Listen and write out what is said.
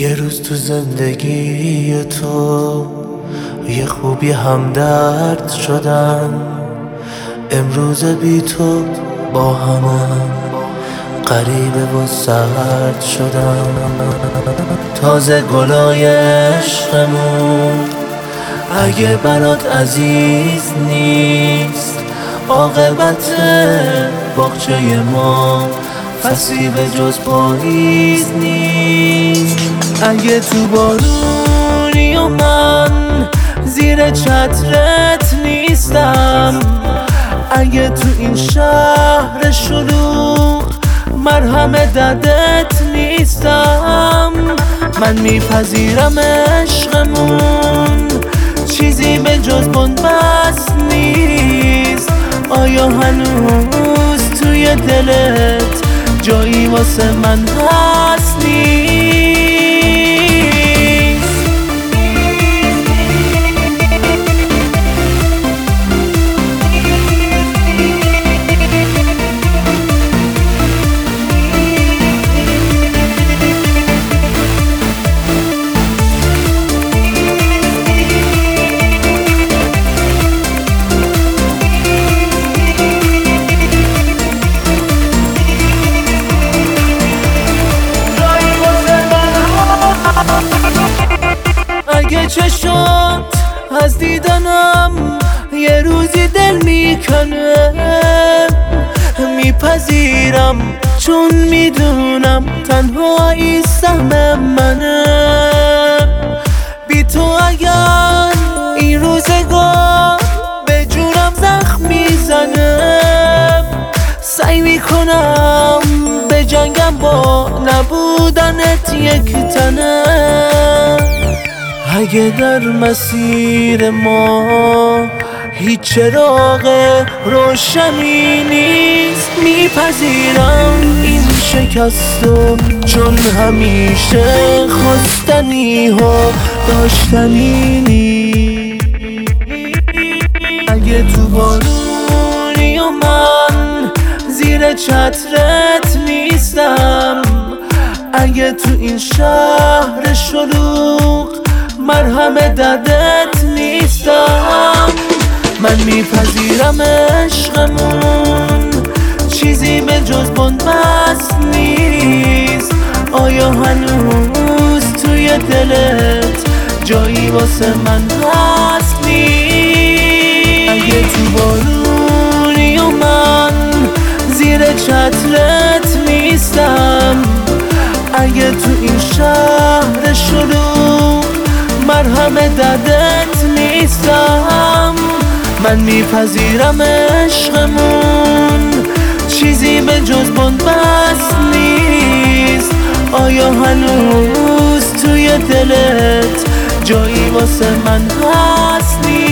یه روز تو زندگی تو یه خوبی همدرد شدم امروز بی تو با همم قریبه و سرد شدم تازه گلای عشقمون اگه برات عزیز نیست عاقبت باغچه ما فصلی به جز پاییز نیست. اگه تو بارونی و من زیر چترت نیستم اگه تو این شهر شلوغ مرهم دردت نیستم من میپذیرم عشقمون. چیزی به جز بست نیست. آیا هنوز توی دلت واسه من هست دیدنم یه روزی دل می‌کنه. میپذیرم چون می‌دونم تنهایی سهم منه. بی تو اگر این روزگار به جونم زخم می‌زنه. سعی می‌کنم به جنگم با نبودنت یک تنه. اگه در مسیر ما هیچ چراغ روشنی نیست میپذیرم این شکستو چون همیشه خواستنی ها داشتنی نیست. اگه تو بارونی و من زیر چترت نیستم اگه تو این شهر شلوغ مرهم دردت نیستم. من میپذیرم عشقمون. چیزی به جز بست نیست. آیا هنوز توی دلت جایی واسه من هست؟ نیست. اگه تو بارونی و من زیر چترت نیستم. اگه تو این شهر شلوغ مرهم دردت نیستم. من میپذیرم عشقمون. چیزی به جز بست نیست. آیا هنوز توی دلت جایی واسه من هست؟ نیست